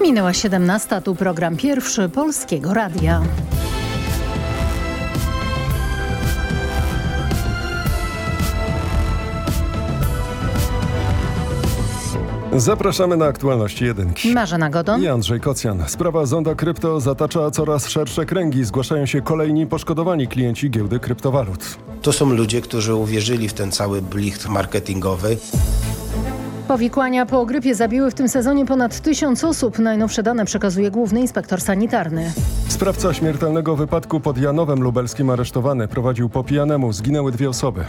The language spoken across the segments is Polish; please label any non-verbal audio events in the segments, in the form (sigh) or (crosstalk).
Minęła 17, tu program pierwszy Polskiego Radia. Zapraszamy na aktualności jedynki. Marzena Godon. I Andrzej Kocjan. Sprawa Zonda Krypto zatacza coraz szersze kręgi. Zgłaszają się kolejni poszkodowani klienci giełdy kryptowalut. To są ludzie, którzy uwierzyli w ten cały blicht marketingowy. Powikłania po grypie zabiły w tym sezonie ponad tysiąc osób. Najnowsze dane przekazuje główny inspektor sanitarny. Sprawca śmiertelnego wypadku pod Janowem Lubelskim aresztowany. Prowadził po pijanemu. Zginęły dwie osoby.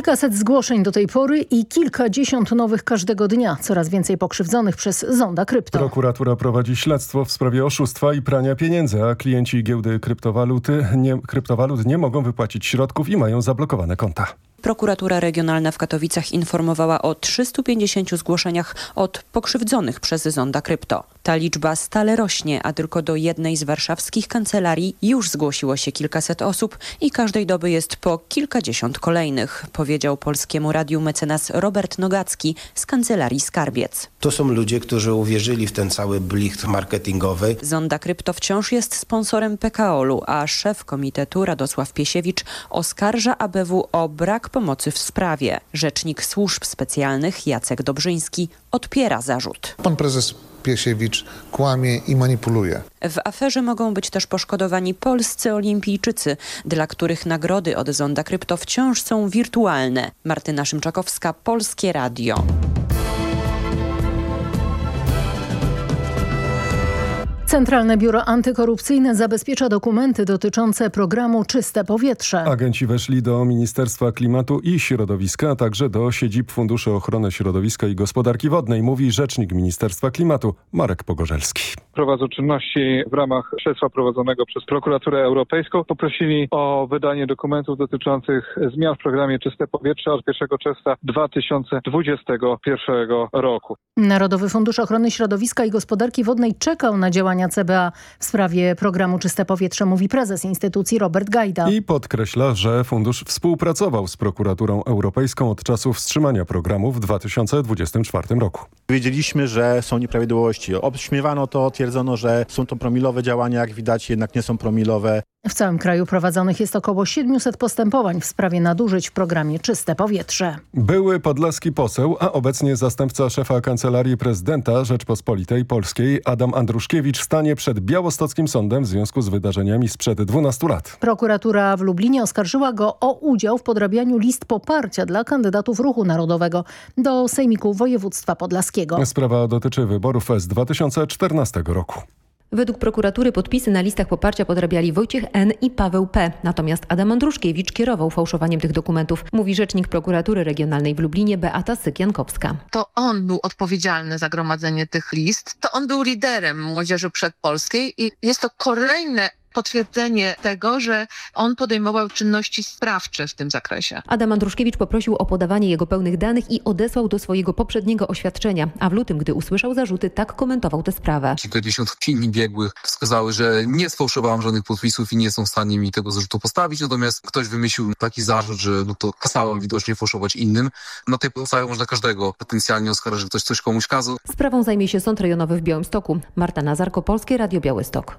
Kilkaset zgłoszeń do tej pory i kilkadziesiąt nowych każdego dnia. Coraz więcej pokrzywdzonych przez zonda krypto. Prokuratura prowadzi śledztwo w sprawie oszustwa i prania pieniędzy, a klienci giełdy kryptowaluty nie, kryptowalut nie mogą wypłacić środków i mają zablokowane konta. Prokuratura Regionalna w Katowicach informowała o 350 zgłoszeniach od pokrzywdzonych przez Zonda Krypto. Ta liczba stale rośnie, a tylko do jednej z warszawskich kancelarii już zgłosiło się kilkaset osób i każdej doby jest po kilkadziesiąt kolejnych, powiedział Polskiemu Radiu mecenas Robert Nogacki z kancelarii Skarbiec. To są ludzie, którzy uwierzyli w ten cały blicht marketingowy. Zonda Krypto wciąż jest sponsorem PKOL-u, a szef komitetu Radosław Piesiewicz oskarża ABW o brak pomocy w sprawie. Rzecznik służb specjalnych Jacek Dobrzyński odpiera zarzut. Pan prezes Piesiewicz kłamie i manipuluje. W aferze mogą być też poszkodowani polscy olimpijczycy, dla których nagrody od Zonda Krypto wciąż są wirtualne. Martyna Szymczakowska, Polskie Radio. Centralne Biuro Antykorupcyjne zabezpiecza dokumenty dotyczące programu Czyste Powietrze. Agenci weszli do Ministerstwa Klimatu i Środowiska, a także do siedzib Funduszy Ochrony Środowiska i Gospodarki Wodnej, mówi rzecznik Ministerstwa Klimatu Marek Pogorzelski. Prowadzą czynności w ramach śledztwa prowadzonego przez Prokuraturę Europejską. Poprosili o wydanie dokumentów dotyczących zmian w programie Czyste Powietrze od 1 czerwca 2021 roku. Narodowy Fundusz Ochrony Środowiska i Gospodarki Wodnej czekał na działania CBA w sprawie programu Czyste Powietrze, mówi prezes instytucji Robert Gajda. I podkreśla, że fundusz współpracował z prokuraturą europejską od czasu wstrzymania programu w 2024 roku. Wiedzieliśmy, że są nieprawidłowości. Obśmiewano to, twierdzono, że są to promilowe działania, jak widać jednak nie są promilowe. W całym kraju prowadzonych jest około 700 postępowań w sprawie nadużyć w programie Czyste Powietrze. Były podlaski poseł, a obecnie zastępca szefa Kancelarii Prezydenta Rzeczpospolitej Polskiej Adam Andruszkiewicz stanie przed białostockim sądem w związku z wydarzeniami sprzed 12 lat. Prokuratura w Lublinie oskarżyła go o udział w podrabianiu list poparcia dla kandydatów Ruchu Narodowego do Sejmiku Województwa Podlaskiego. Sprawa dotyczy wyborów z 2014 roku. Według prokuratury podpisy na listach poparcia podrabiali Wojciech N. i Paweł P. Natomiast Adam Andruszkiewicz kierował fałszowaniem tych dokumentów, mówi rzecznik prokuratury regionalnej w Lublinie Beata Syk-Jankowska. To on był odpowiedzialny za gromadzenie tych list. To on był liderem Młodzieży Przedpolskiej i jest to kolejne potwierdzenie tego, że on podejmował czynności sprawcze w tym zakresie. Adam Andruszkiewicz poprosił o podawanie jego pełnych danych i odesłał do swojego poprzedniego oświadczenia, a w lutym, gdy usłyszał zarzuty, tak komentował tę sprawę. Kilkadziesiąt opinii biegłych wskazały, że nie sfałszowałem żadnych podpisów i nie są w stanie mi tego zarzutu postawić, natomiast ktoś wymyślił taki zarzut, że no to kasałem widocznie fałszować innym. Na tej podstawie można każdego potencjalnie oskarżyć, że ktoś coś komuś kazał. Sprawą zajmie się Sąd Rejonowy w Białymstoku. Marta Nazarko, Polskie Radio Białystok.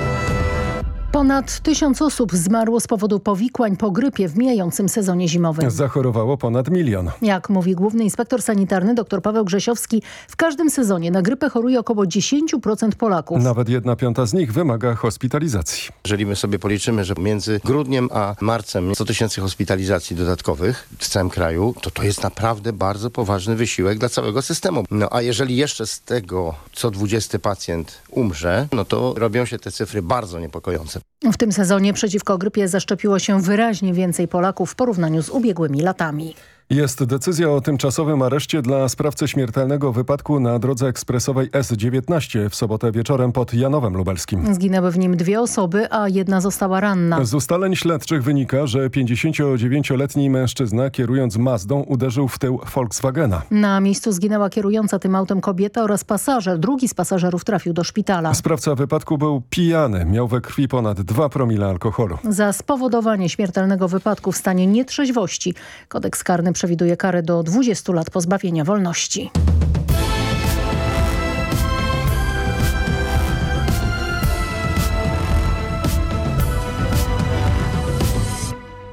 Ponad tysiąc osób zmarło z powodu powikłań po grypie w mijającym sezonie zimowym. Zachorowało ponad milion. Jak mówi główny inspektor sanitarny dr Paweł Grzesiowski, w każdym sezonie na grypę choruje około 10% Polaków. Nawet jedna piąta z nich wymaga hospitalizacji. Jeżeli my sobie policzymy, że między grudniem a marcem 100 tysięcy hospitalizacji dodatkowych w całym kraju, to to jest naprawdę bardzo poważny wysiłek dla całego systemu. No a jeżeli jeszcze z tego co 20 pacjent umrze, no to robią się te cyfry bardzo niepokojące. W tym sezonie przeciwko grypie zaszczepiło się wyraźnie więcej Polaków w porównaniu z ubiegłymi latami. Jest decyzja o tymczasowym areszcie dla sprawcy śmiertelnego wypadku na drodze ekspresowej S19 w sobotę wieczorem pod Janowem Lubelskim. Zginęły w nim dwie osoby, a jedna została ranna. Z ustaleń śledczych wynika, że 59-letni mężczyzna kierując Mazdą uderzył w tył Volkswagena. Na miejscu zginęła kierująca tym autem kobieta oraz pasażer. Drugi z pasażerów trafił do szpitala. Sprawca wypadku był pijany, miał we krwi ponad 2 promile alkoholu. Za spowodowanie śmiertelnego wypadku w stanie nietrzeźwości kodeks karny przewiduje karę do 20 lat pozbawienia wolności.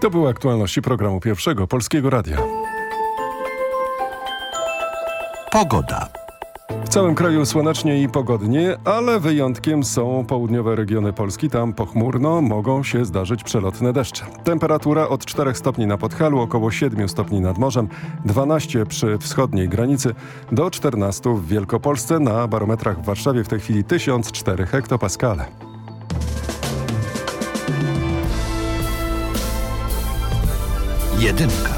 To były aktualności programu pierwszego Polskiego Radia. Pogoda. W całym kraju słonecznie i pogodnie, ale wyjątkiem są południowe regiony Polski. Tam pochmurno mogą się zdarzyć przelotne deszcze. Temperatura od 4 stopni na Podhalu, około 7 stopni nad morzem, 12 przy wschodniej granicy, do 14 w Wielkopolsce, na barometrach w Warszawie w tej chwili 1004 hektopaskale. Jedynka.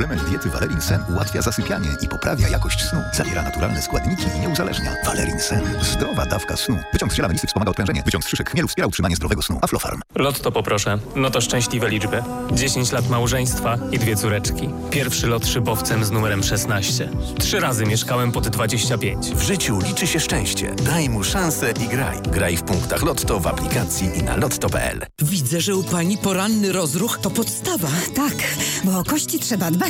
Suplement diety Valerin Sen ułatwia zasypianie i poprawia jakość snu. Zawiera naturalne składniki i nie uzależnia. Valerin Sen. Zdrowa dawka snu. Wyciąg z ziela melisy wspomaga odprężenie. Wyciąg z szyszek chmielu wspiera utrzymanie zdrowego snu. Aflofarm. Lotto poproszę. No to szczęśliwe liczby. 10 lat małżeństwa i dwie córeczki. Pierwszy lot szybowcem z numerem 16. Trzy razy mieszkałem pod 25. W życiu liczy się szczęście. Daj mu szansę i graj. Graj w punktach Lotto w aplikacji i na lotto.pl. Widzę, że u pani poranny rozruch to podstawa. Tak, bo o kości trzeba dbać,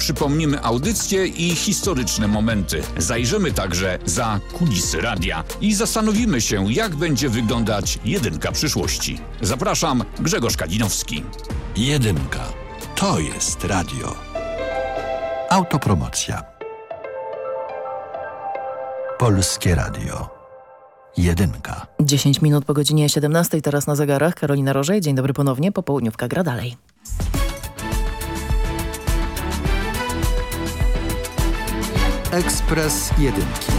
Przypomnimy audycje i historyczne momenty. Zajrzymy także za kulisy radia i zastanowimy się, jak będzie wyglądać jedynka przyszłości. Zapraszam, Grzegorz Kadinowski. Jedynka. To jest radio. Autopromocja. Polskie Radio. Jedynka. 10 minut po godzinie 17, teraz na zegarach. Karolina Rożej, dzień dobry ponownie. Popołudniówka gra dalej. Ekspres Jedynki.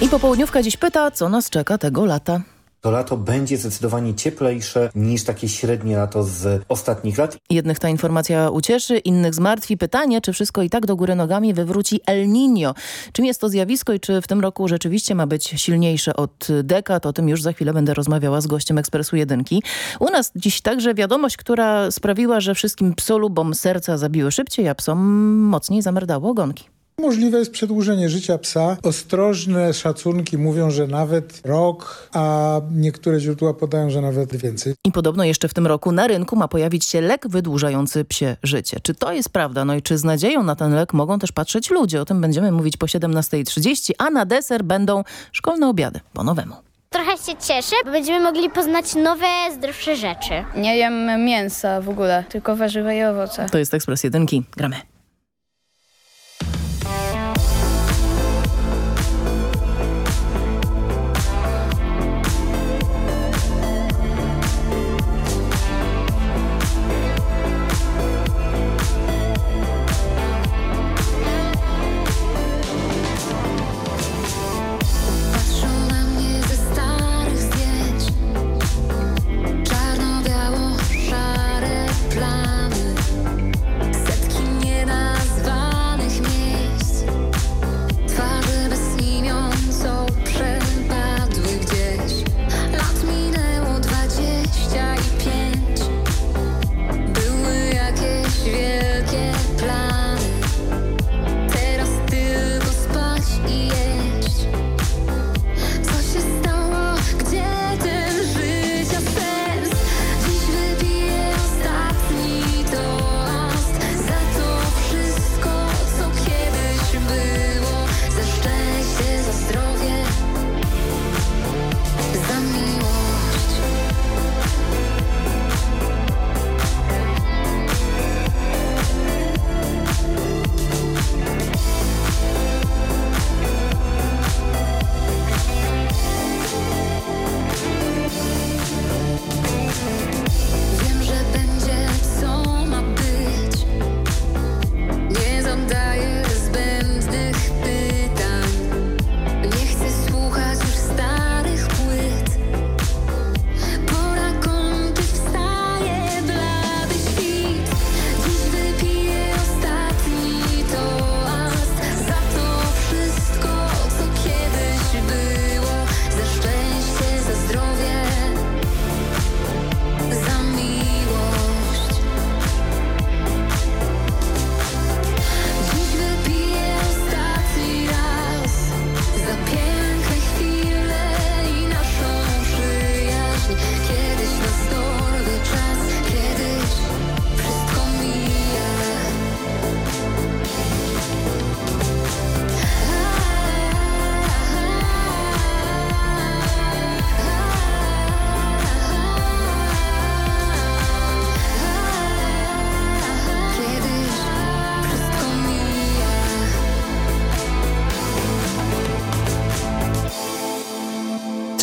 I popołudniówka dziś pyta, co nas czeka tego lata. To lato będzie zdecydowanie cieplejsze niż takie średnie lato z ostatnich lat. Jednych ta informacja ucieszy, innych zmartwi. Pytanie, czy wszystko i tak do góry nogami wywróci El Niño. Czym jest to zjawisko i czy w tym roku rzeczywiście ma być silniejsze od dekad? O tym już za chwilę będę rozmawiała z gościem Ekspresu Jedynki. U nas dziś także wiadomość, która sprawiła, że wszystkim psolubom serca zabiły szybciej, a psom mocniej zamerdało ogonki. Możliwe jest przedłużenie życia psa. Ostrożne szacunki mówią, że nawet rok, a niektóre źródła podają, że nawet więcej. I podobno jeszcze w tym roku na rynku ma pojawić się lek wydłużający psie życie. Czy to jest prawda? No i czy z nadzieją na ten lek mogą też patrzeć ludzie? O tym będziemy mówić po 17.30, a na deser będą szkolne obiady po nowemu. Trochę się cieszę, bo będziemy mogli poznać nowe, zdrowsze rzeczy. Nie jem mięsa w ogóle, tylko warzywa i owoce. To jest Ekspres Jedynki. Gramy.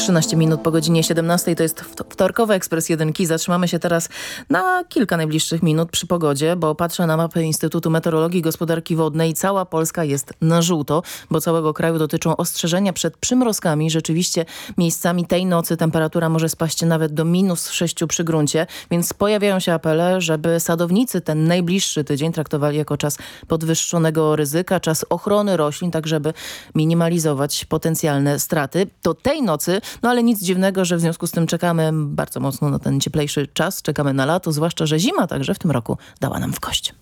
Trzynaście minut po godzinie 17 to jest wtorkowy ekspres jedynki. Zatrzymamy się teraz na kilka najbliższych minut przy pogodzie, bo patrzę na mapę Instytutu Meteorologii i Gospodarki Wodnej. Cała Polska jest na żółto, bo całego kraju dotyczą ostrzeżenia przed przymrozkami. Rzeczywiście miejscami tej nocy temperatura może spaść nawet do minus 6 przy gruncie, więc pojawiają się apele, żeby sadownicy ten najbliższy tydzień traktowali jako czas podwyższonego ryzyka, czas ochrony roślin, tak żeby minimalizować potencjalne straty. To tej nocy, no ale nic dziwnego, że w związku z tym czekamy bardzo mocno na ten cieplejszy czas, czekamy na lato, zwłaszcza, że zima także w tym roku dała nam w kość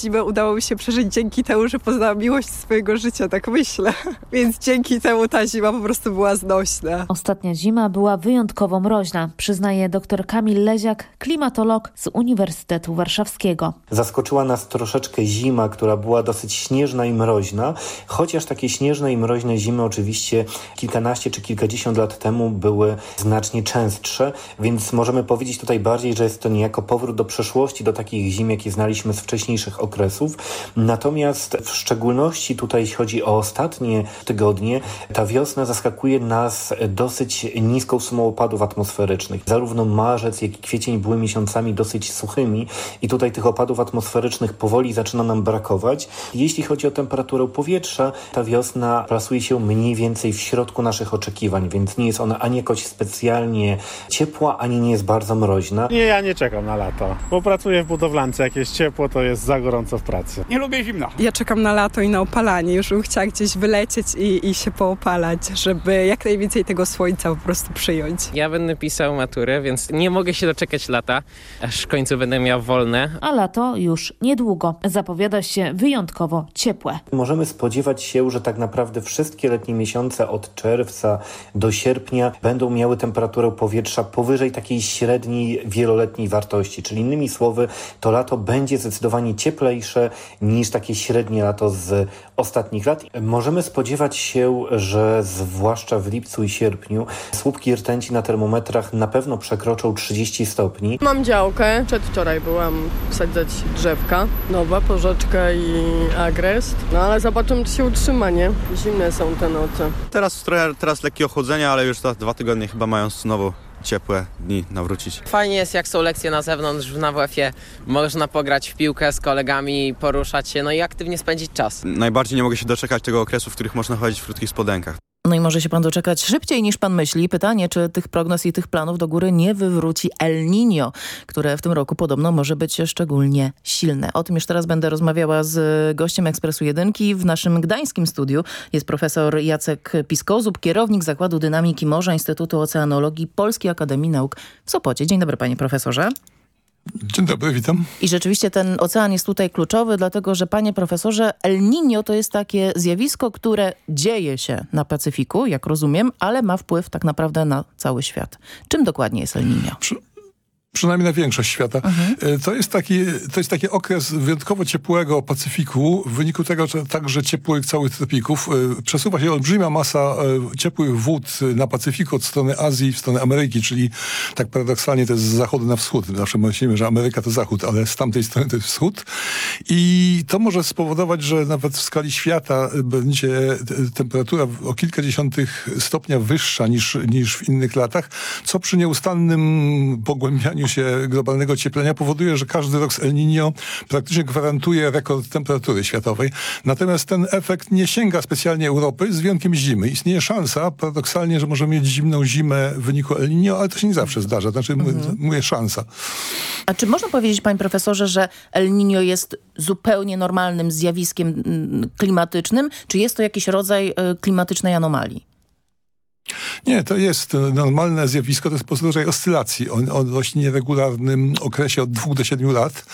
zimę udało mi się przeżyć dzięki temu, że poznałam miłość swojego życia, tak myślę. (laughs) Więc dzięki temu ta zima po prostu była znośna. Ostatnia zima była wyjątkowo mroźna, przyznaje dr Kamil Leziak, klimatolog z Uniwersytetu Warszawskiego. Zaskoczyła nas troszeczkę zima, która była dosyć śnieżna i mroźna, chociaż takie śnieżne i mroźne zimy oczywiście kilkanaście czy kilkadziesiąt lat temu były znacznie częstsze, więc możemy powiedzieć tutaj bardziej, że jest to niejako powrót do przeszłości, do takich zim, jakie znaliśmy z wcześniejszych okresów. Natomiast w szczególności tutaj, jeśli chodzi o ostatnie tygodnie, ta wiosna zaskakuje nas dosyć niską sumą opadów atmosferycznych. Zarówno marzec, jak i kwiecień były miesiącami dosyć suchymi i tutaj tych opadów atmosferycznych powoli zaczyna nam brakować. Jeśli chodzi o temperaturę powietrza, ta wiosna plasuje się mniej więcej w środku naszych oczekiwań, więc nie jest ona ani jakoś specjalnie ciepła, ani nie jest bardzo mroźna. Nie, ja nie czekam na lato, bo pracuję w budowlance. Jak jest ciepło, to jest za gorąco w pracy. Nie lubię zimna. Ja czekam na lato i na opalanie. Już bym chciała gdzieś wylecieć i, i się poopalać, żeby jak najwięcej tego słońca po prostu przyjąć. Ja będę pisał maturę, więc nie mogę się doczekać lata, aż w końcu będę miał wolne. A lato już niedługo. Zapowiada się wyjątkowo ciepłe. Możemy spodziewać się, że tak naprawdę wszystkie letnie miesiące od czerwca do sierpnia będą miały temperaturę powietrza powyżej takiej średniej wieloletniej wartości. Czyli innymi słowy, to lato będzie zdecydowanie cieplejsze niż takie średnie lato z ostatnich lat. Możemy spodziewać się, że zwłaszcza w lipcu i sierpniu słupki rtęci na termometrach na pewno przekroczą 30 stopni. Mam działkę. Przedwczoraj byłam sadzać drzewka, nowe, porzeczkę i agrest. No ale zobaczymy, czy się utrzyma, nie? Zimne są te noce. Teraz trochę teraz lekkie ochłodzenie, ale już za dwa tygodnie chyba mają znowu ciepłe dni nawrócić. Fajnie jest, jak są lekcje na zewnątrz w WF-ie. Można pograć w piłkę z kolegami, poruszać się, no i aktywnie spędzić czas. Najbardziej nie mogę się doczekać tego okresu, w których można chodzić w krótkich spodenkach. No i może się pan doczekać szybciej niż pan myśli. Pytanie, czy tych prognoz i tych planów do góry nie wywróci El Niño, które w tym roku podobno może być szczególnie silne. O tym już teraz będę rozmawiała z gościem Ekspresu Jedynki. W naszym gdańskim studiu jest profesor Jacek Piskozub, kierownik Zakładu Dynamiki Morza Instytutu Oceanologii Polskiej Akademii Nauk w Sopocie. Dzień dobry panie profesorze. Dzień dobry, witam. I rzeczywiście ten ocean jest tutaj kluczowy, dlatego że panie profesorze, El Niño to jest takie zjawisko, które dzieje się na Pacyfiku, jak rozumiem, ale ma wpływ tak naprawdę na cały świat. Czym dokładnie jest El Niño? Przy przynajmniej na większość świata. Mhm. To, jest taki, to jest taki okres wyjątkowo ciepłego Pacyfiku, w wyniku tego, że także ciepłych całych tropików. Przesuwa się olbrzymia masa ciepłych wód na Pacyfiku od strony Azji w stronę Ameryki, czyli tak paradoksalnie to jest z zachodu na wschód. Zawsze myślimy, że Ameryka to zachód, ale z tamtej strony to jest wschód. I to może spowodować, że nawet w skali świata będzie temperatura o kilka dziesiątych stopnia wyższa niż, niż w innych latach, co przy nieustannym pogłębianiu się globalnego ocieplenia powoduje, że każdy rok z El Niño praktycznie gwarantuje rekord temperatury światowej. Natomiast ten efekt nie sięga specjalnie Europy, z wyjątkiem zimy. Istnieje szansa, paradoksalnie, że możemy mieć zimną zimę w wyniku El Niño, ale to się nie zawsze zdarza. Znaczy, mhm. mówię szansa. A czy można powiedzieć, panie profesorze, że El Niño jest zupełnie normalnym zjawiskiem klimatycznym, czy jest to jakiś rodzaj klimatycznej anomalii? Nie, to jest normalne zjawisko, to jest po prostu rodzaj oscylacji. O, o dość nieregularnym okresie od dwóch do siedmiu lat,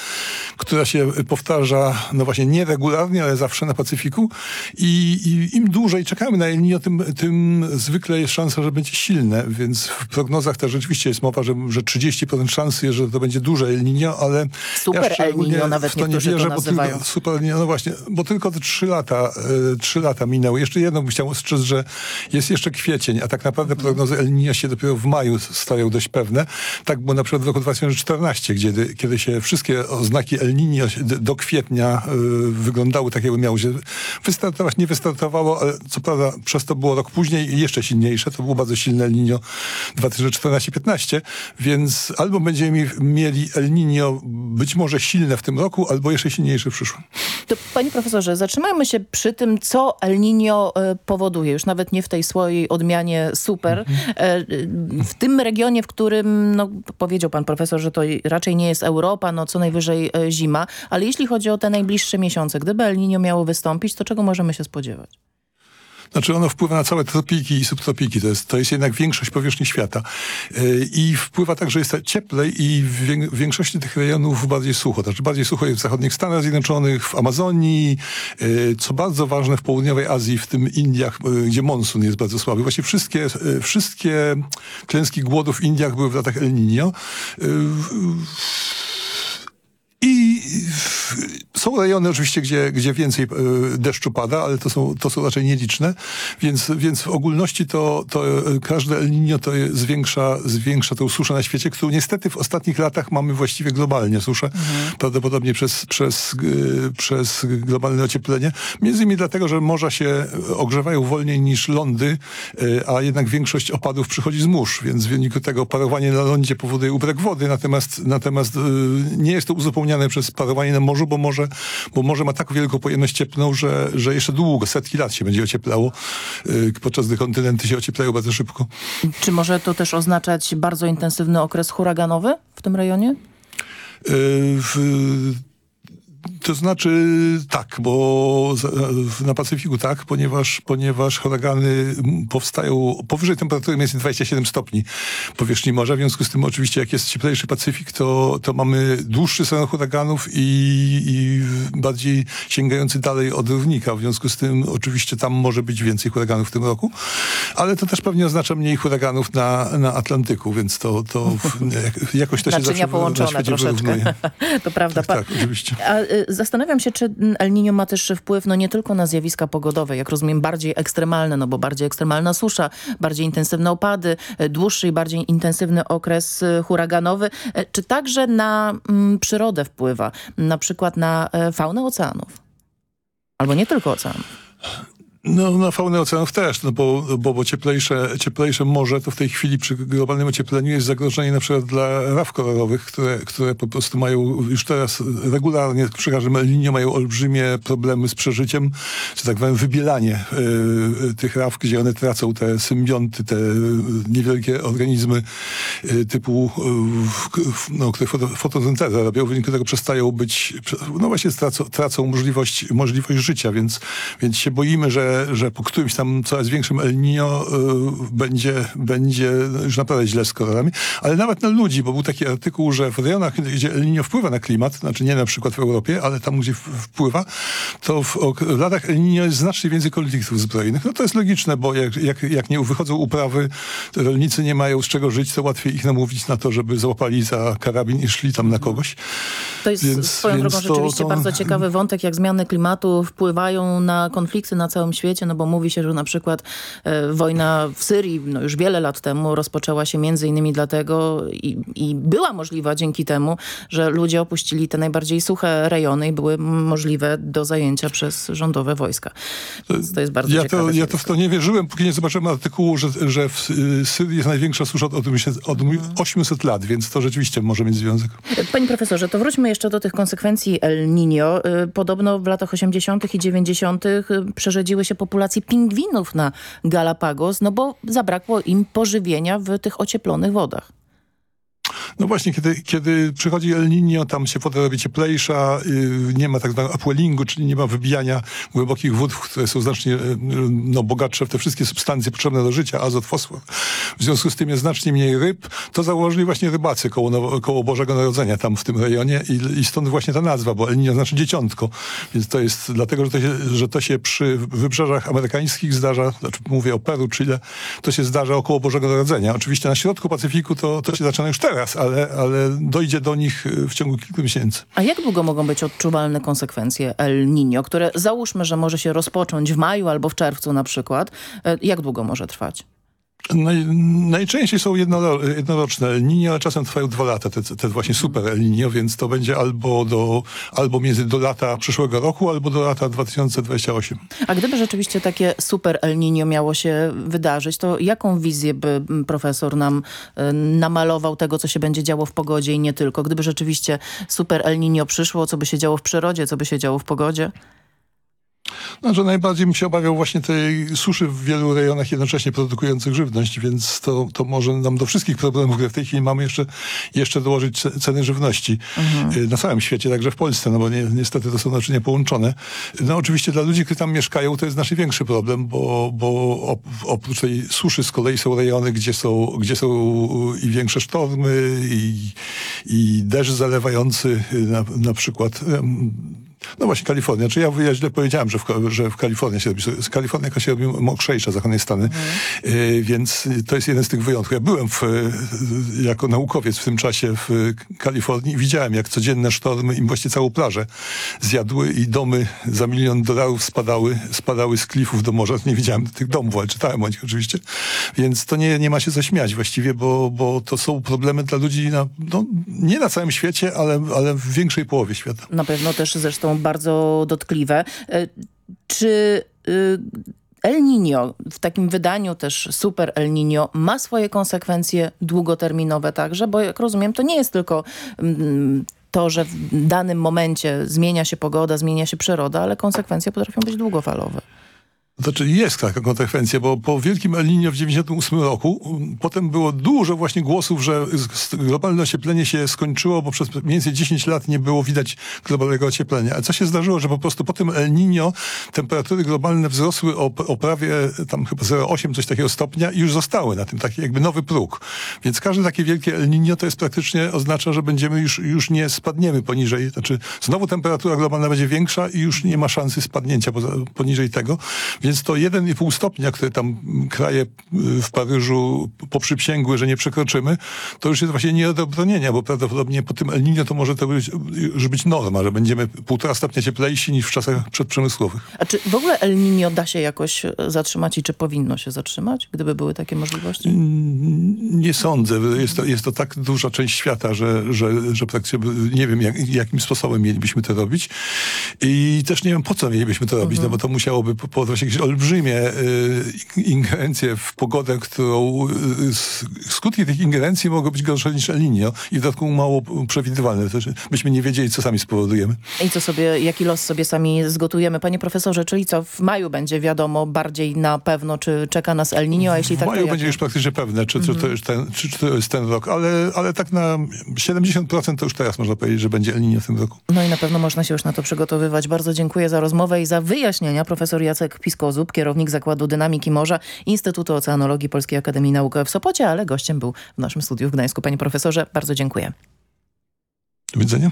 która się powtarza, no właśnie nieregularnie, ale zawsze na Pacyfiku. I, i im dłużej czekamy na El Niño, tym, tym zwykle jest szansa, że będzie silne, więc w prognozach też rzeczywiście jest mowa, że, że 30% szansy, że to będzie duże El Niño, ale super ja El Niño nawet to nie wierzę, to bo tylko, super no właśnie, bo tylko te trzy lata, y, trzy lata minęły. Jeszcze jedno bym chciał ostrzec, że jest jeszcze kwiecień, a tak naprawdę prognozy El Niño się dopiero w maju stają dość pewne. Tak było na przykład w roku 2014, gdzie, kiedy się wszystkie oznaki El Niño do kwietnia y, wyglądały tak, jakby miało się wystartować. Nie wystartowało, ale co prawda przez to było rok później jeszcze silniejsze. To było bardzo silne El Niño 2014-15, więc albo będziemy mieli El Niño być może silne w tym roku, albo jeszcze silniejsze w przyszłym. To panie profesorze, zatrzymajmy się przy tym, co El Niño y, powoduje. Już nawet nie w tej swojej odmianie super. Mhm. W tym regionie, w którym, no, powiedział pan profesor, że to raczej nie jest Europa, no co najwyżej zima, ale jeśli chodzi o te najbliższe miesiące, gdyby El Niño miało wystąpić, to czego możemy się spodziewać? Znaczy ono wpływa na całe tropiki i subtropiki. To jest, to jest jednak większość powierzchni świata. Yy, I wpływa tak, że jest cieplej i w, większości tych rejonów bardziej sucho. Znaczy bardziej sucho jest w zachodnich Stanach Zjednoczonych, w Amazonii, yy, co bardzo ważne w południowej Azji, w tym Indiach, yy, gdzie monsun jest bardzo słaby. Właściwie wszystkie, wszystkie klęski głodu w Indiach były w latach El Niño. I są rejony oczywiście, gdzie, gdzie więcej e, deszczu pada, ale to są, to są raczej nieliczne, więc, więc w ogólności to, to e, każde El Niño to zwiększa, zwiększa tą suszę na świecie, którą niestety w ostatnich latach mamy właściwie globalnie suszę, Mhm. prawdopodobnie przez, przez, e, przez globalne ocieplenie. Między innymi dlatego, że morza się ogrzewają wolniej niż lądy, a jednak większość opadów przychodzi z mórz, więc w wyniku tego parowanie na lądzie powoduje ubrak wody, natomiast, natomiast nie jest to przez parowanie na morzu, bo morze, bo morze ma tak wielką pojemność cieplną, że, że jeszcze długo, setki lat się będzie ocieplało, e, podczas gdy kontynenty się ocieplają bardzo szybko. Czy może to też oznaczać bardzo intensywny okres huraganowy w tym rejonie? E, w, to znaczy tak, bo na Pacyfiku tak, ponieważ, ponieważ huragany powstają powyżej temperatury mniej więcej 27 stopni powierzchni morza. W związku z tym oczywiście jak jest cieplejszy Pacyfik, to, to mamy dłuższy sezon huraganów i, i bardziej sięgający dalej od równika. W związku z tym oczywiście tam może być więcej huraganów w tym roku, ale to też pewnie oznacza mniej huraganów na, na Atlantyku, więc to, to w- (laughs) jakoś to się Naczynia zawsze na połączone świecie troszeczkę. wyrównuje. (laughs) to prawda. Pa- Tak, oczywiście. A zastanawiam się, czy El Niño ma też wpływ no nie tylko na zjawiska pogodowe, jak rozumiem bardziej ekstremalne, no bo bardziej ekstremalna susza, bardziej intensywne opady, y, dłuższy i bardziej intensywny okres y, huraganowy, y, czy także na mm, przyrodę wpływa, na przykład na faunę oceanów? Albo nie tylko oceanów. No, na faunę oceanów też, no bo, bo, bo cieplejsze, cieplejsze morze to w tej chwili przy globalnym ociepleniu jest zagrożenie na przykład dla raf kolorowych, które, które po prostu mają już teraz regularnie przy każdym Niño mają olbrzymie problemy z przeżyciem, czy tak powiem wybielanie y, tych raf, gdzie one tracą te symbionty, te niewielkie organizmy y, typu, y, no, które foto, fotosyntezę robią, w wyniku tego przestają być, no właśnie tracą, tracą możliwość, możliwość życia, więc, więc się boimy, że, że po którymś tam coraz większym El Niño y, będzie, będzie już naprawdę źle z koralami, ale nawet na ludzi, bo był taki artykuł, że w rejonach, gdzie El Niño wpływa na klimat, znaczy nie na przykład w Europie, ale tam, gdzie wpływa, to w, w latach El Niño jest znacznie więcej konfliktów zbrojnych. No to jest logiczne, bo jak, jak, jak nie wychodzą uprawy, to rolnicy nie mają z czego żyć, to łatwiej ich namówić na to, żeby załapali za karabin i szli tam na kogoś. To jest Więc- swoją więc drogą to- rzeczywiście to- bardzo ciekawy wątek, jak zmiany klimatu wpływają na konflikty na całym świecie, no bo mówi się, że na przykład e, wojna w Syrii no już wiele lat temu rozpoczęła się między innymi dlatego i, i była możliwa dzięki temu, że ludzie opuścili te najbardziej suche rejony i były możliwe do zajęcia przez rządowe wojska. Więc to jest bardzo Ja to, ja to w to nie wierzyłem, póki nie zobaczyłem artykułu, że, że w y, Syrii jest największa susza od, od 800 lat, więc to rzeczywiście może mieć związek. Panie profesorze, to wróćmy jeszcze do tych konsekwencji El Niño. Y, Podobno w latach 80. i 90. y, przerzedziły się pingwinów na Galapagos, no bo zabrakło im pożywienia w tych ocieplonych wodach. No właśnie, kiedy, kiedy przychodzi El Niño, tam się woda robi cieplejsza, yy, nie ma tak zwanego upwellingu, czyli nie ma wybijania głębokich wód, które są znacznie yy, no, bogatsze w te wszystkie substancje potrzebne do życia, azot, fosfor. W związku z tym jest znacznie mniej ryb. To założyli właśnie rybacy koło, koło Bożego Narodzenia tam w tym rejonie i, i stąd właśnie ta nazwa, bo El Niño znaczy dzieciątko. Więc to jest dlatego, że to się, że to się przy wybrzeżach amerykańskich zdarza, znaczy mówię o Peru, Chile, to się zdarza około Bożego Narodzenia. Oczywiście na środku Pacyfiku to, to się zaczyna już teraz, ale, ale dojdzie do nich y, w ciągu kilku miesięcy. A jak długo mogą być odczuwalne konsekwencje El Niño, które załóżmy, że może się rozpocząć w maju albo w czerwcu na przykład. Y, Jak długo może trwać? Naj, najczęściej są jednoro, jednoroczne El Niño, ale czasem trwają dwa lata, te, te właśnie super El Niño, więc to będzie albo, do, albo między do lata przyszłego roku, albo do lata 2028. A gdyby rzeczywiście takie super El Niño miało się wydarzyć, to jaką wizję by profesor nam y, namalował tego, co się będzie działo w pogodzie i nie tylko? Gdyby rzeczywiście super El Niño przyszło, co by się działo w przyrodzie, co by się działo w pogodzie? No, że najbardziej bym się obawiał właśnie tej suszy w wielu rejonach jednocześnie produkujących żywność, więc to, to może nam do wszystkich problemów, które w tej chwili mamy, jeszcze, jeszcze dołożyć ce- ceny żywności y, na całym świecie, także w Polsce, no bo ni niestety to są naczynia połączone. No oczywiście dla ludzi, którzy tam mieszkają, to jest znacznie większy problem, bo, bo op oprócz tej suszy z kolei są rejony, gdzie są, gdzie są i większe sztormy, i, i deszcz zalewający, y, na, na przykład No właśnie Kalifornia. Czy ja, ja źle powiedziałem, że w, że w Kalifornii się robi. Kalifornia jakoś się robi mokrzejsza, zachodnie Stany, yy, więc to jest jeden z tych wyjątków. Ja byłem w, yy, jako naukowiec w tym czasie w Kalifornii i widziałem, jak codzienne sztormy im właśnie całą plażę zjadły i domy za milion dolarów spadały, spadały z klifów do morza. Nie widziałem tych domów, ale czytałem o nich oczywiście. Więc to nie, nie ma się co śmiać właściwie, bo, bo to są problemy dla ludzi na, no, nie na całym świecie, ale, ale w większej połowie świata. Na pewno też zresztą bardzo dotkliwe. E, czy y, El Niño w takim wydaniu też super El Niño ma swoje konsekwencje długoterminowe także, bo jak rozumiem to nie jest tylko mm, to, że w danym momencie zmienia się pogoda, zmienia się przyroda, ale konsekwencje potrafią być długofalowe. Znaczy jest taka konsekwencja, bo po wielkim El Niño w 98 roku um, potem było dużo właśnie głosów, że globalne ocieplenie się skończyło, bo przez mniej więcej 10 lat nie było widać globalnego ocieplenia. A co się zdarzyło, że po prostu po tym El Niño temperatury globalne wzrosły o, o prawie tam chyba 0,8 coś takiego stopnia i już zostały na tym taki jakby nowy próg. Więc każde takie wielkie El Niño to jest praktycznie oznacza, że będziemy już, już nie spadniemy poniżej, znaczy znowu temperatura globalna będzie większa i już nie ma szansy spadnięcia poniżej tego. Więc więc to 1,5 stopnia, które tam kraje y, w Paryżu poprzysięgły, że nie przekroczymy, to już jest właśnie nie do obronienia, bo prawdopodobnie po tym El Niño to może to być, już być norma, że będziemy półtora stopnia cieplejsi niż w czasach przedprzemysłowych. A czy w ogóle El Niño da się jakoś e, zatrzymać i czy powinno się zatrzymać, gdyby były takie możliwości? Nie sądzę. Jest to, jest to tak duża część świata, że, że, że praktycznie nie wiem, jak, jakim sposobem mielibyśmy to robić. I też nie wiem, po co mielibyśmy to robić, mhm. no bo to musiałoby powodować jakieś olbrzymie y, ingerencje w pogodę, którą y, skutki tych ingerencji mogą być gorsze niż El Niño i w dodatku mało przewidywalne. To, byśmy nie wiedzieli, co sami spowodujemy. I co sobie, jaki los sobie sami zgotujemy. Panie profesorze, czyli co, w maju będzie wiadomo bardziej na pewno, czy czeka nas El Niño, a jeśli tak, W maju będzie już praktycznie pewne, czy, czy, to jest ten, czy, czy to jest ten rok, ale, ale tak na 70% to już teraz można powiedzieć, że będzie El Niño w tym roku. No i na pewno można się już na to przygotowywać. Bardzo dziękuję za rozmowę i za wyjaśnienia. Profesor Jacek Pisko Kozub, kierownik Zakładu Dynamiki Morza Instytutu Oceanologii Polskiej Akademii Nauk w Sopocie, ale gościem był w naszym studiu w Gdańsku. Panie profesorze, bardzo dziękuję. Do widzenia.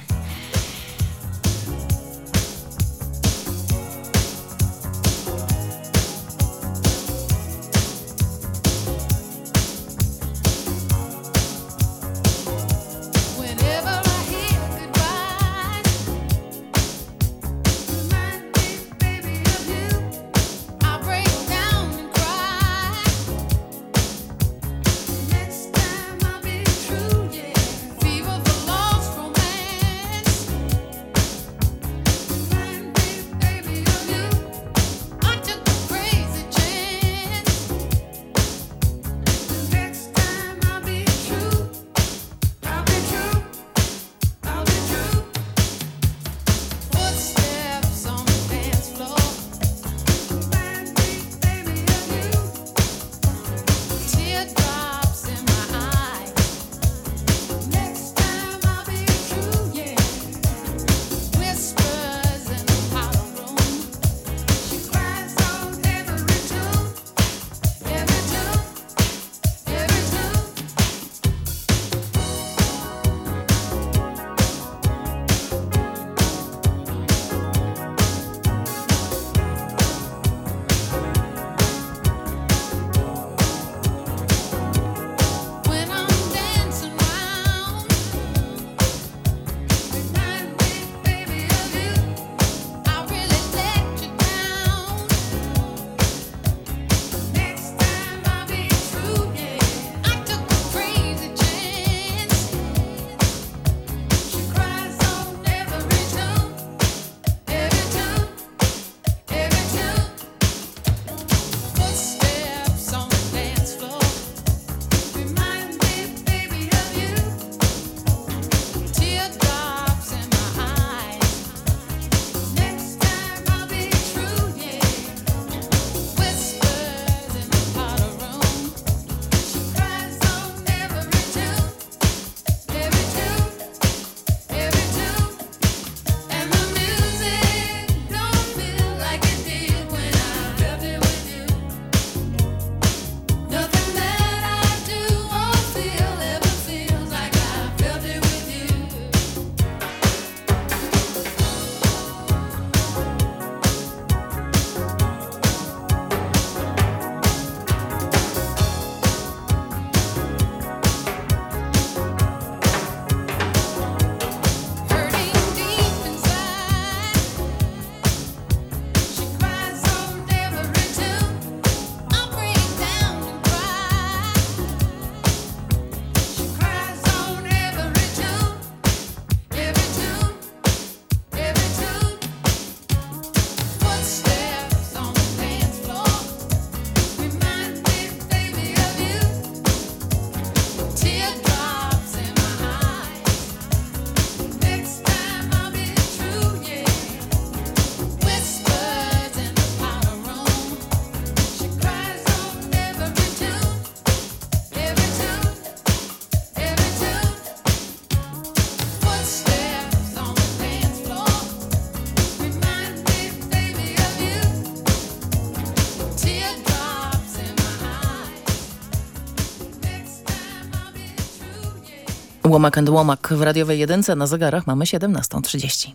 Łomak and Łomak w radiowej jedynce na zegarach mamy 17.30.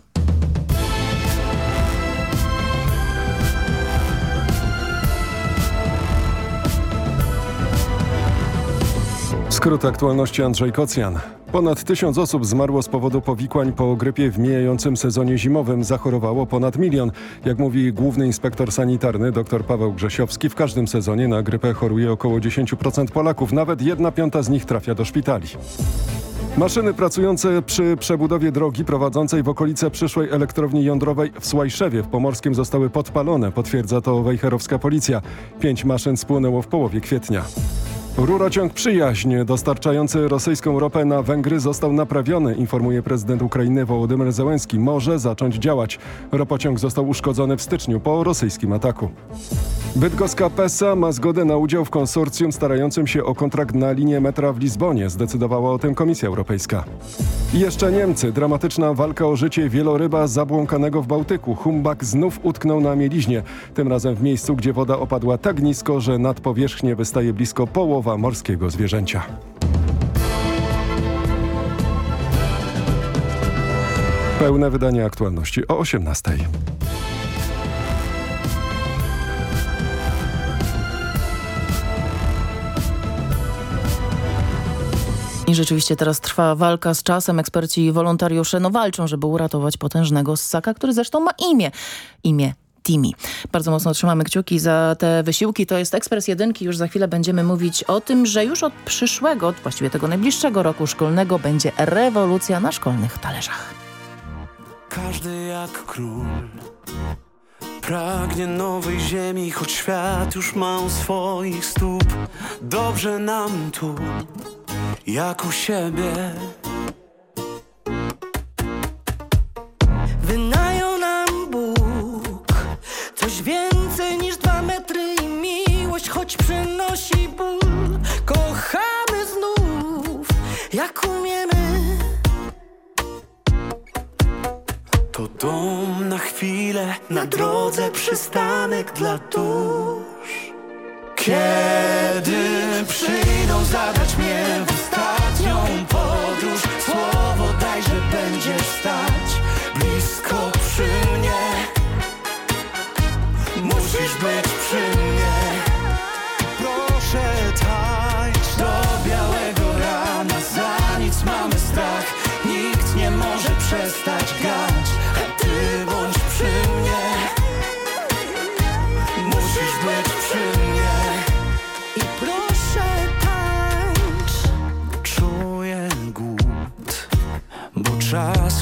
Skrót aktualności Andrzej Kocjan. Ponad tysiąc osób zmarło z powodu powikłań po grypie w mijającym sezonie zimowym. Zachorowało ponad milion. Jak mówi główny inspektor sanitarny dr Paweł Grzesiowski, w każdym sezonie na grypę choruje około 10% Polaków. Nawet jedna piąta z nich trafia do szpitali. Maszyny pracujące przy przebudowie drogi prowadzącej w okolice przyszłej elektrowni jądrowej w Słajszewie w Pomorskim zostały podpalone, potwierdza to wejherowska policja. Pięć maszyn spłynęło w połowie kwietnia. Rurociąg Przyjaźń dostarczający rosyjską ropę na Węgry został naprawiony, informuje prezydent Ukrainy Wołodymyr Zełenski. Może zacząć działać. Ropociąg został uszkodzony w styczniu po rosyjskim ataku. Bydgoska PESA ma zgodę na udział w konsorcjum starającym się o kontrakt na linię metra w Lizbonie. Zdecydowała o tym Komisja Europejska. I jeszcze Niemcy. Dramatyczna walka o życie wieloryba zabłąkanego w Bałtyku. Humbak znów utknął na mieliźnie. Tym razem w miejscu, gdzie woda opadła tak nisko, że nad powierzchnię wystaje blisko morskiego zwierzęcia. Pełne wydanie aktualności o 18. I rzeczywiście teraz trwa walka z czasem. Eksperci i wolontariusze no walczą, żeby uratować potężnego ssaka, który zresztą ma imię. Imię Bardzo mocno trzymamy kciuki za te wysiłki. To jest Ekspres Jedynki. Już za chwilę będziemy mówić o tym, że już od przyszłego, właściwie tego najbliższego roku szkolnego będzie rewolucja na szkolnych talerzach. Każdy jak król Pragnie nowej ziemi, choć świat już ma u swoich stóp Dobrze nam tu, jak u siebie przynosi ból Kochamy znów, jak umiemy? To dom na chwilę, na drodze przystanek dla dusz. Kiedy przyjdą zabrać mnie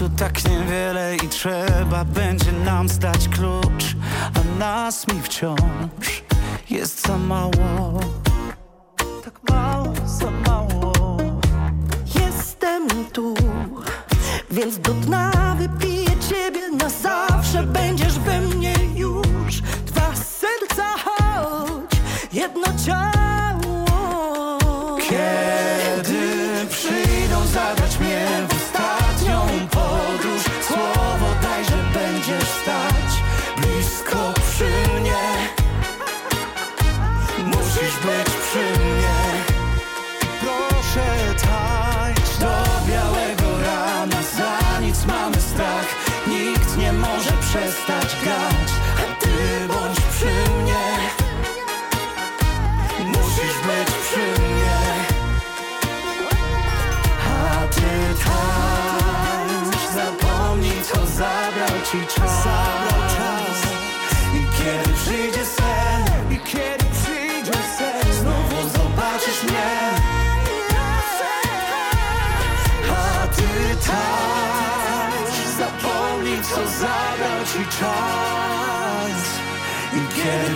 czasu tak niewiele I trzeba będzie nam zdać klucz A nas mi wciąż jest za mało. Tak mało, za mało. Jestem tu, więc do dna wypiję ciebie na zawsze. Będziesz we mnie już Dwa serca choć jedno ciało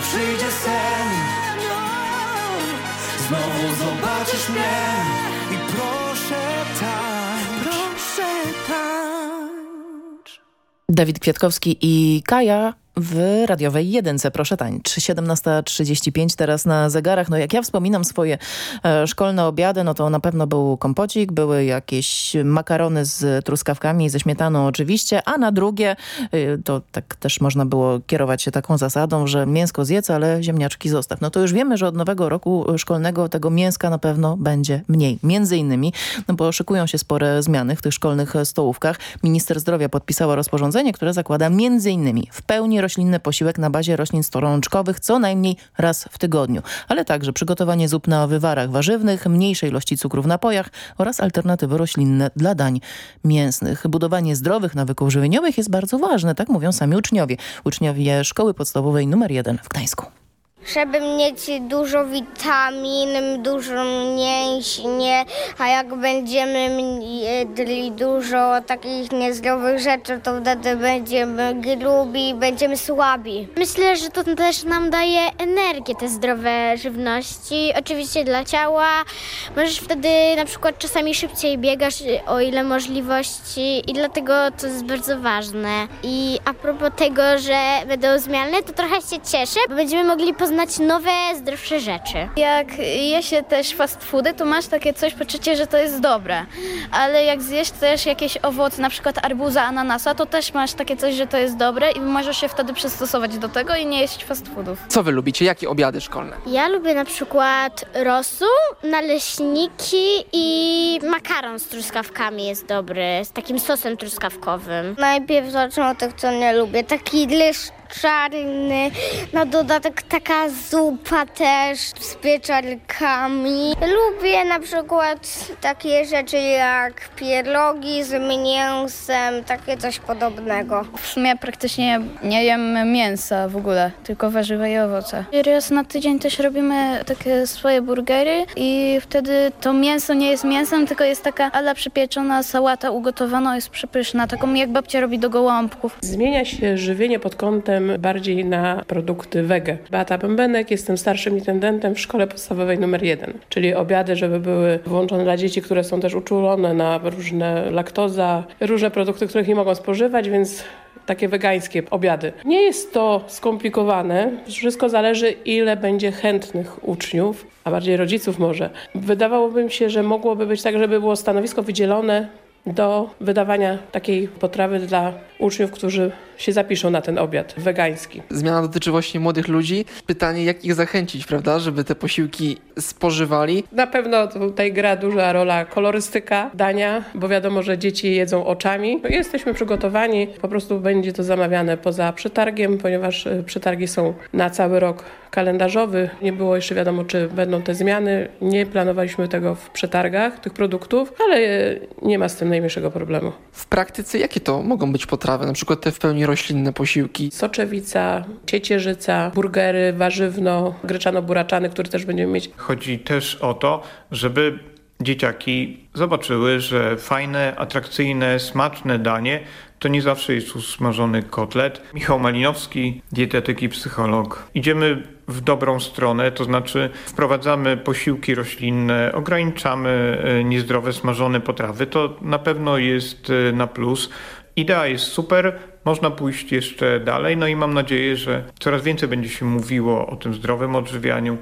przyjdzie sen. Znowu zobaczysz mnie I proszę tańcz. Proszę tańcz. Dawid Kwiatkowski i Kaja w radiowej jedynce. Proszę tańcz. 17.35 teraz na zegarach. No jak ja wspominam swoje e, szkolne obiady, no to na pewno był kompocik, były jakieś makarony z truskawkami, ze śmietaną oczywiście, a na drugie y, to tak też można było kierować się taką zasadą, że mięsko zjedz, ale ziemniaczki zostaw. No to już wiemy, że od nowego roku szkolnego tego mięska na pewno będzie mniej. Między innymi, no bo szykują się spore zmiany w tych szkolnych stołówkach. Minister zdrowia podpisała rozporządzenie, które zakłada między innymi w pełni roślinny posiłek na bazie roślin storączkowych co najmniej raz w tygodniu, ale także przygotowanie zup na wywarach warzywnych, mniejszej ilości cukru w napojach oraz alternatywy roślinne dla dań mięsnych. Budowanie zdrowych nawyków żywieniowych jest bardzo ważne, tak mówią sami uczniowie. Uczniowie szkoły podstawowej nr 1 w Gdańsku żeby mieć dużo witamin, dużo mięśnie, a jak będziemy jedli dużo takich niezdrowych rzeczy, to wtedy będziemy grubi, będziemy słabi. Myślę, że to też nam daje energię, te zdrowe żywności, oczywiście dla ciała. Możesz wtedy na przykład czasami szybciej biegasz, o ile możliwości i dlatego to jest bardzo ważne. I a propos tego, że będą zmiany, to trochę się cieszę, bo będziemy mogli poznać poznać nowe, zdrowsze rzeczy. Jak je się też fast foody, to masz takie coś, poczucie, że to jest dobre. Ale jak zjesz też jakieś owoce, na przykład arbuza, ananasa, to też masz takie coś, że to jest dobre i możesz się wtedy przystosować do tego i nie jeść fast foodów. Co wy lubicie? Jakie obiady szkolne? Ja lubię na przykład rosół, naleśniki i makaron z truskawkami jest dobry, z takim sosem truskawkowym. Najpierw zacznę od tych, co nie lubię. Taki lisz czarny, na dodatek taka zupa też z pieczarkami. Lubię na przykład takie rzeczy jak pierogi z mięsem, takie coś podobnego. W sumie praktycznie nie jem mięsa w ogóle, tylko warzywa i owoce. Raz na tydzień też robimy takie swoje burgery i wtedy to mięso nie jest mięsem, tylko jest taka ala przypieczona sałata ugotowana, jest przepyszna, taką jak babcia robi do gołąbków. Zmienia się żywienie pod kątem bardziej na produkty wege. Beata Bębenek, jestem starszym intendentem w szkole podstawowej numer 1, czyli obiady, żeby były włączone dla dzieci, które są też uczulone na różne laktoza, różne produkty, których nie mogą spożywać, więc takie wegańskie obiady. Nie jest to skomplikowane, wszystko zależy ile będzie chętnych uczniów, a bardziej rodziców może. Wydawałoby mi się, że mogłoby być tak, żeby było stanowisko wydzielone do wydawania takiej potrawy dla uczniów, którzy się zapiszą na ten obiad wegański. Zmiana dotyczy właśnie młodych ludzi. Pytanie, jak ich zachęcić, prawda, żeby te posiłki spożywali? Na pewno tutaj gra duża rola kolorystyka dania, bo wiadomo, że dzieci jedzą oczami. No, jesteśmy przygotowani, po prostu będzie to zamawiane poza przetargiem, ponieważ e, przetargi są na cały rok kalendarzowy. Nie było jeszcze wiadomo, czy będą te zmiany. Nie planowaliśmy tego w przetargach, tych produktów, ale e, nie ma z tym najmniejszego problemu. W praktyce jakie to mogą być potrawy, na przykład te w pełni roślinne posiłki? Soczewica, ciecierzyca, burgery, warzywno, gryczano-buraczany, który też będziemy mieć. Chodzi też o to, żeby dzieciaki zobaczyły, że fajne, atrakcyjne, smaczne danie to nie zawsze jest usmażony kotlet. Michał Malinowski, dietetyk i psycholog. Idziemy w dobrą stronę, to znaczy wprowadzamy posiłki roślinne, ograniczamy e, niezdrowe smażone potrawy. To na pewno jest e, na plus. Idea jest super, można pójść jeszcze dalej, no i mam nadzieję, że coraz więcej będzie się mówiło o tym zdrowym odżywianiu,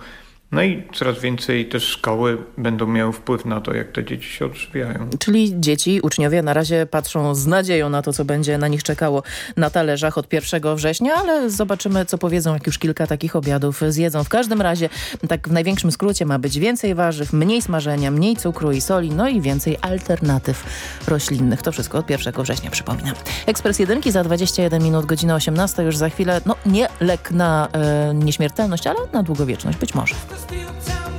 no i coraz więcej też szkoły będą miały wpływ na to, jak te dzieci się odżywiają. Czyli dzieci, uczniowie na razie patrzą z nadzieją na to, co będzie na nich czekało na talerzach od 1 września, ale zobaczymy, co powiedzą, jak już kilka takich obiadów zjedzą. W każdym razie, tak w największym skrócie ma być więcej warzyw, mniej smażenia, mniej cukru i soli, no i więcej alternatyw roślinnych. To wszystko od 1 września, przypominam. Ekspres jedynki za 21 minut, godzina 18, już za chwilę, no nie lek na e, nieśmiertelność, ale na długowieczność, być może. still me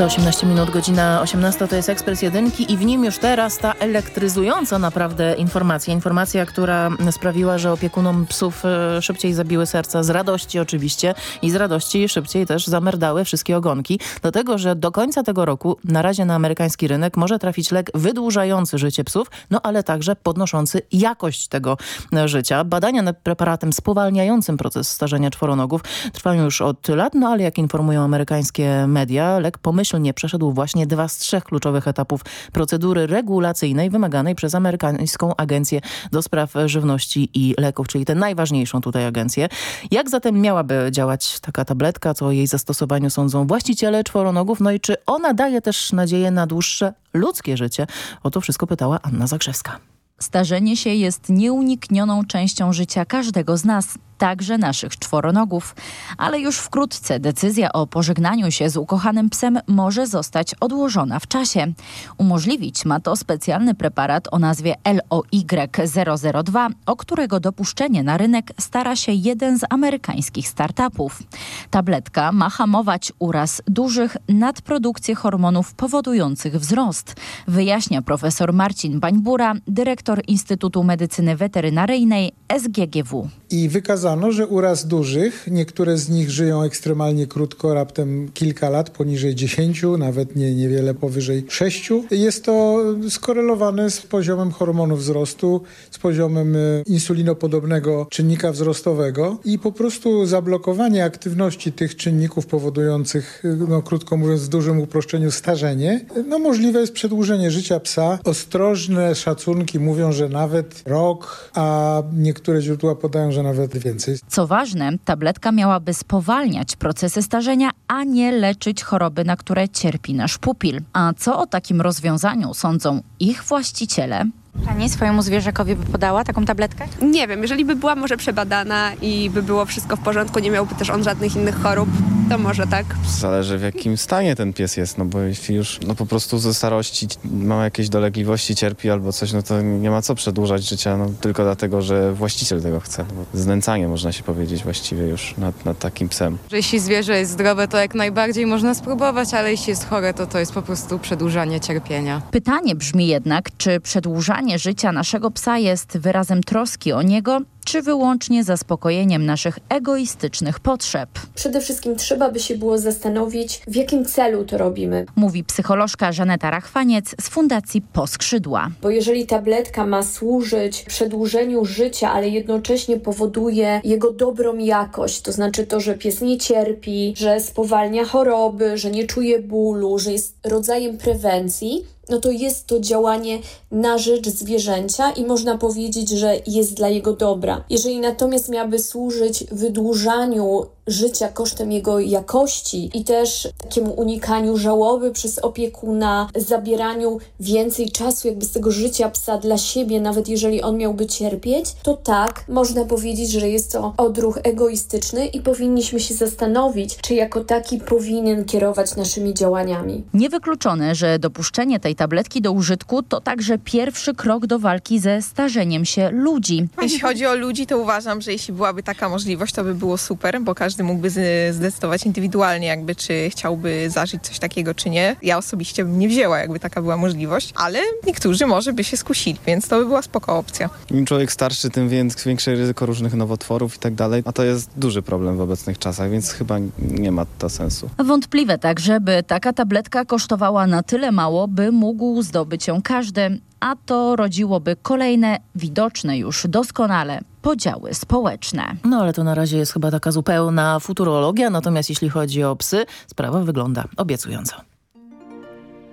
Za 18 minut, godzina 18 to jest Ekspres Jedynki i w nim już teraz ta elektryzująca naprawdę informacja. Informacja, która sprawiła, że opiekunom psów e, szybciej zabiły serca z radości oczywiście i z radości szybciej też zamerdały wszystkie ogonki. Do tego, że do końca tego roku na razie na amerykański rynek może trafić lek wydłużający życie psów, no ale także podnoszący jakość tego e, życia. Badania nad preparatem spowalniającym proces starzenia czworonogów trwają już od lat, no ale jak informują amerykańskie media, lek pomyślnie przeszedł właśnie dwa z trzech kluczowych etapów procedury regulacyjnej wymaganej przez amerykańską agencję do spraw żywności i leków, czyli tę najważniejszą tutaj agencję. Jak zatem miałaby działać taka tabletka, co o jej zastosowaniu sądzą właściciele czworonogów, no i czy ona daje też nadzieję na dłuższe ludzkie życie? O to wszystko pytała Anna Zagrzewska. Starzenie się jest nieuniknioną częścią życia każdego z nas, także naszych czworonogów. Ale już wkrótce decyzja o pożegnaniu się z ukochanym psem może zostać odłożona w czasie. Umożliwić ma to specjalny preparat o nazwie LOY002, o którego dopuszczenie na rynek stara się jeden z amerykańskich startupów. Tabletka ma hamować uraz dużych, nadprodukcję hormonów powodujących wzrost, wyjaśnia profesor Marcin Bańbura, dyrektor Instytutu Medycyny Weterynaryjnej SGGW. I wykazano, że uraz dużych, niektóre z nich żyją ekstremalnie krótko, raptem kilka lat, poniżej 10, nawet nie, niewiele powyżej 6. Jest to skorelowane z poziomem hormonu wzrostu, z poziomem y, insulinopodobnego czynnika wzrostowego i po prostu zablokowanie aktywności tych czynników powodujących, y, no krótko mówiąc w dużym uproszczeniu, starzenie, no możliwe jest przedłużenie życia psa. Ostrożne szacunki mówią, że nawet rok, a niektóre źródła podają, że nawet więcej. Co ważne, tabletka miałaby spowalniać procesy starzenia, a nie leczyć choroby, na które cierpi nasz pupil. A co o takim rozwiązaniu sądzą ich właściciele? Pani swojemu zwierzakowi by podała taką tabletkę? Nie wiem, jeżeli by była może przebadana i by było wszystko w porządku, nie miałby też on żadnych innych chorób, to może tak. Zależy w jakim stanie ten pies jest, no bo jeśli już no po prostu ze starości ma jakieś dolegliwości, cierpi albo coś, no to nie ma co przedłużać życia, no tylko dlatego, że właściciel tego chce. No bo znęcanie można się powiedzieć właściwie już nad, nad takim psem. Że jeśli zwierzę jest zdrowe, to jak najbardziej można spróbować, ale jeśli jest chore, to to jest po prostu przedłużanie cierpienia. Pytanie brzmi jednak, czy przedłużanie życia naszego psa jest wyrazem troski o niego, czy wyłącznie zaspokojeniem naszych egoistycznych potrzeb. Przede wszystkim trzeba by się było zastanowić, w jakim celu to robimy. Mówi psycholożka Żaneta Rachwaniec z Fundacji Poskrzydła. Bo jeżeli tabletka ma służyć przedłużeniu życia, ale jednocześnie powoduje jego dobrą jakość, to znaczy to, że pies nie cierpi, że spowalnia choroby, że nie czuje bólu, że jest rodzajem prewencji, no to jest to działanie na rzecz zwierzęcia i można powiedzieć, że jest dla jego dobra. Jeżeli natomiast miałaby służyć wydłużaniu życia kosztem jego jakości i też takiemu unikaniu żałoby przez opiekuna, zabieraniu więcej czasu jakby z tego życia psa dla siebie, nawet jeżeli on miałby cierpieć, to tak, można powiedzieć, że jest to odruch egoistyczny i powinniśmy się zastanowić, czy jako taki powinien kierować naszymi działaniami. Niewykluczone, że dopuszczenie tej tabletki do użytku to także pierwszy krok do walki ze starzeniem się ludzi. Jeśli chodzi o ludzi, to uważam, że jeśli byłaby taka możliwość, to by było super, bo każdy mógłby z- zdecydować indywidualnie, jakby czy chciałby zażyć coś takiego, czy nie. Ja osobiście bym nie wzięła, jakby taka była możliwość, ale niektórzy może by się skusili, więc to by była spoko opcja. Im człowiek starszy, tym więc większe ryzyko różnych nowotworów i tak dalej, a to jest duży problem w obecnych czasach, więc chyba nie ma to sensu. Wątpliwe także, by taka tabletka kosztowała na tyle mało, by mógł zdobyć ją każdy, a to rodziłoby kolejne, widoczne już doskonale, podziały społeczne. No ale to na razie jest chyba taka zupełna futurologia, natomiast jeśli chodzi o psy, sprawa wygląda obiecująco.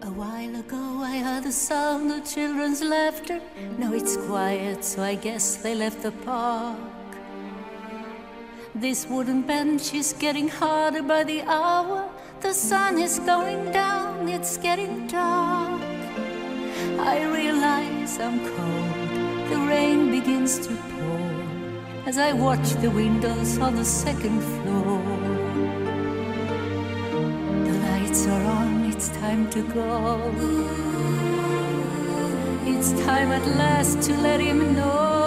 A while ago I heard the sound of children's laughter. Now it's quiet, so I guess they left the park. This wooden bench is getting harder by the hour. The sun is going down, it's getting dark. I realize I'm cold, the rain begins to pour as I watch the windows on the second floor. The lights are on, it's time to go. It's time at last to let him know.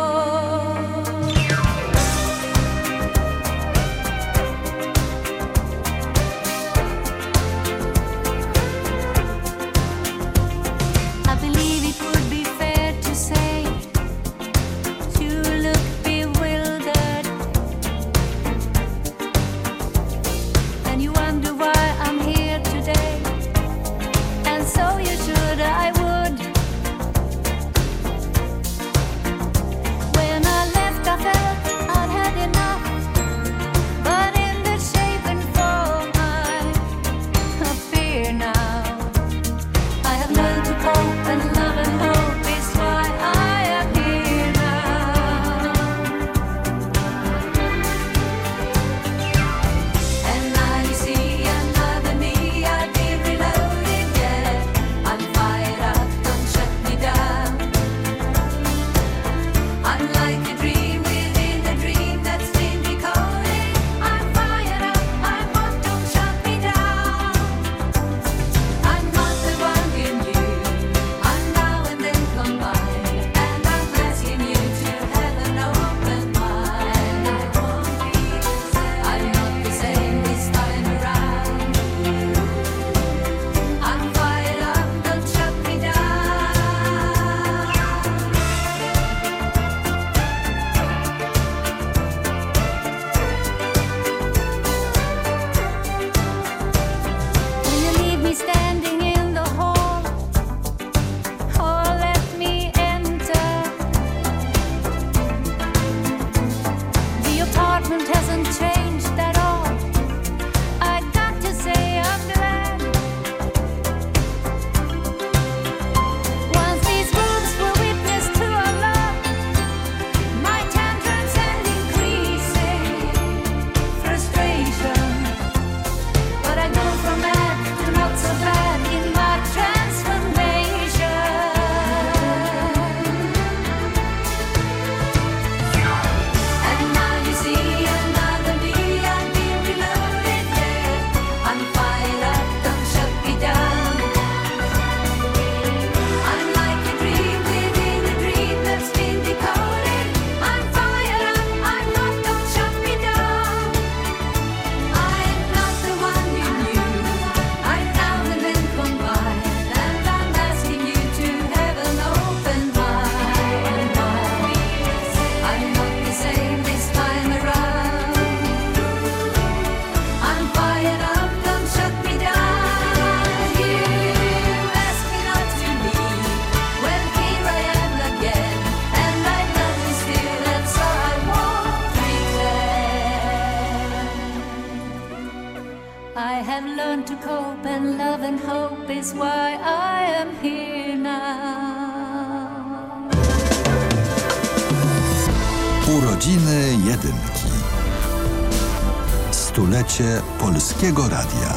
Stulecie Polskiego Radia.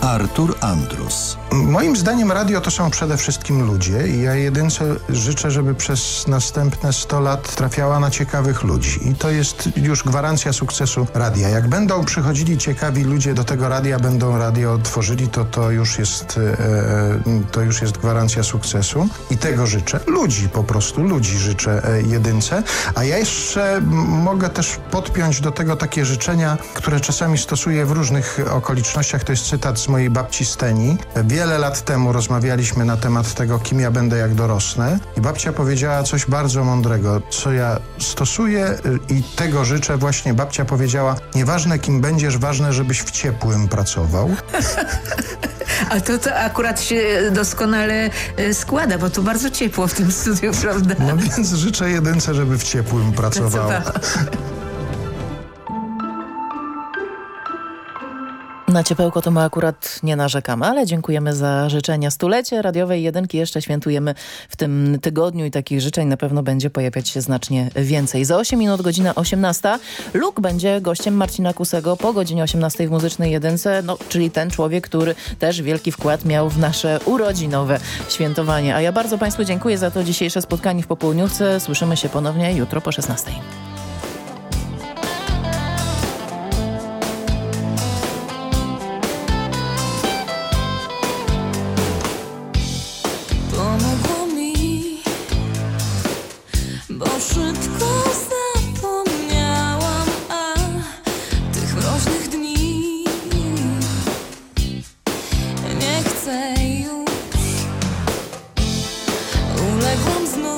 Artur Andrus. Moim zdaniem radio to są przede wszystkim ludzie i ja jedynce życzę, żeby przez następne 100 lat trafiała na ciekawych ludzi. I to jest już gwarancja sukcesu radia. Jak będą przychodzili ciekawi ludzie do tego radia, będą radio tworzyli, to to już jest, e, to już jest gwarancja sukcesu. I tego życzę. Ludzi po prostu, ludzi życzę e, jedynce. A ja jeszcze mogę też podpiąć do tego takie życzenia, które czasami stosuję w różnych okolicznościach. To jest cytat z mojej babci Steni. Wiele lat temu rozmawialiśmy na temat tego, kim ja będę, jak dorosnę. I babcia powiedziała coś bardzo mądrego, co ja stosuję y, i tego życzę. Właśnie babcia powiedziała, nieważne kim będziesz, ważne, żebyś w ciepłym pracował. (laughs) A to, to akurat się doskonale e, składa, bo tu bardzo ciepło w tym studiu, (laughs) prawda? No więc życzę jedynce, żeby w ciepłym pracowała. Na ciepełko to my akurat nie narzekamy, ale dziękujemy za życzenia. Stulecie radiowej jedynki jeszcze świętujemy w tym tygodniu i takich życzeń na pewno będzie pojawiać się znacznie więcej. Za 8 minut godzina 18. Luke będzie gościem Marcina Kusego po godzinie 18 w Muzycznej Jedynce, no, czyli ten człowiek, który też wielki wkład miał w nasze urodzinowe świętowanie. A ja bardzo Państwu dziękuję za to dzisiejsze spotkanie w popołudniówce. Słyszymy się ponownie jutro po 16. uległam znów,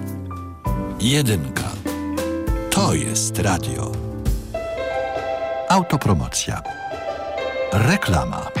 Jedynka. To jest radio. Autopromocja. Reklama.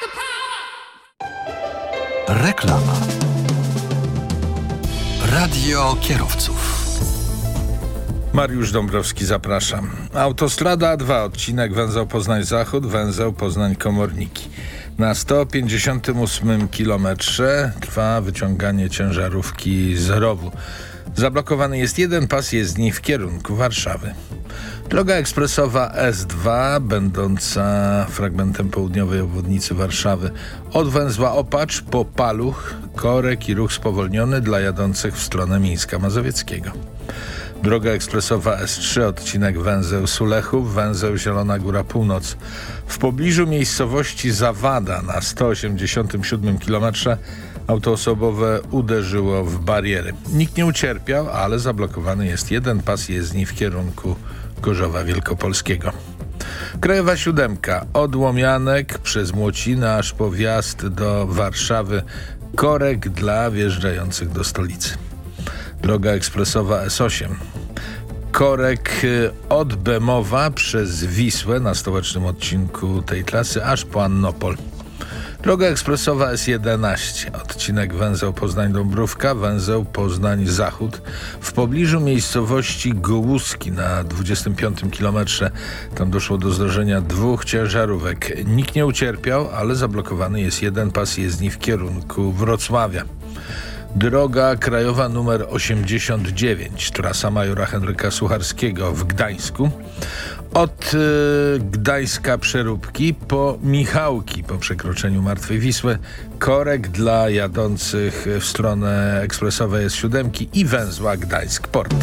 Reklama. Radio kierowców. Mariusz Dąbrowski, zapraszam. Autostrada A2, odcinek węzeł Poznań-Zachód, węzeł Poznań-Komorniki. Na 158 kilometrze trwa wyciąganie ciężarówki z rowu. Zablokowany jest jeden pas jezdni w kierunku Warszawy. Droga ekspresowa S2, będąca fragmentem południowej obwodnicy Warszawy. Od węzła Opacz po Paluch, korek i ruch spowolniony dla jadących w stronę Mińska Mazowieckiego. Droga ekspresowa S3, odcinek węzeł Sulechów, węzeł Zielona Góra Północ. W pobliżu miejscowości Zawada na 187 km auto osobowe uderzyło w bariery. Nikt nie ucierpiał, ale zablokowany jest jeden pas jezdni w kierunku Gorzowa Wielkopolskiego. Krajowa siódemka od Łomianek przez Młocinę aż po wjazd do Warszawy. Korek dla wjeżdżających do stolicy. Droga ekspresowa S8. Korek y, od Bemowa przez Wisłę na stołecznym odcinku tej trasy aż po Annopol. Droga ekspresowa S11, odcinek węzeł Poznań-Dąbrówka, węzeł Poznań-Zachód. W pobliżu miejscowości Gołuski na 25 kilometrze. Tam doszło do zdarzenia dwóch ciężarówek. Nikt nie ucierpiał, ale zablokowany jest jeden pas jezdni w kierunku Wrocławia. Droga krajowa numer 89, trasa majora Henryka Sucharskiego w Gdańsku. Od y, Gdańska Przeróbki po Michałki po przekroczeniu Martwej Wisły. Korek dla jadących w stronę ekspresowej S7 i węzła Gdańsk Port.